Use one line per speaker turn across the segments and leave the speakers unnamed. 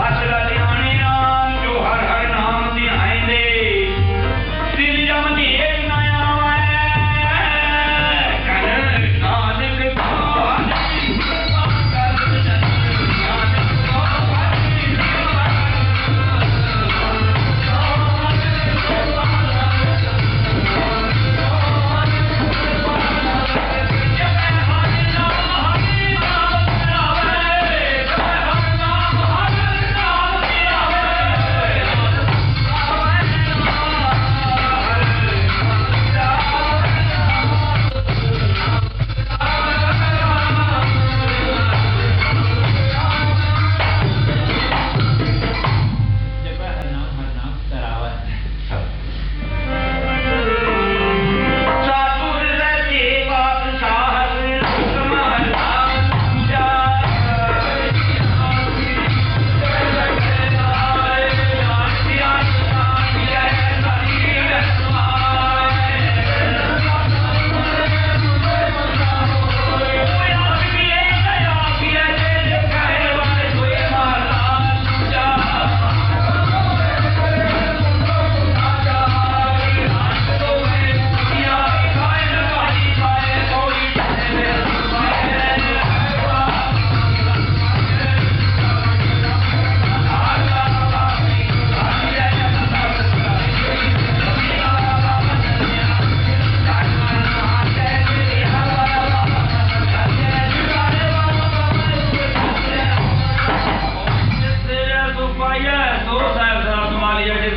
Watch it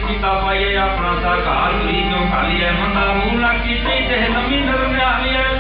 kita payaya prasaka ali jo kali hai mata mula kiti teh namin dharma ali hai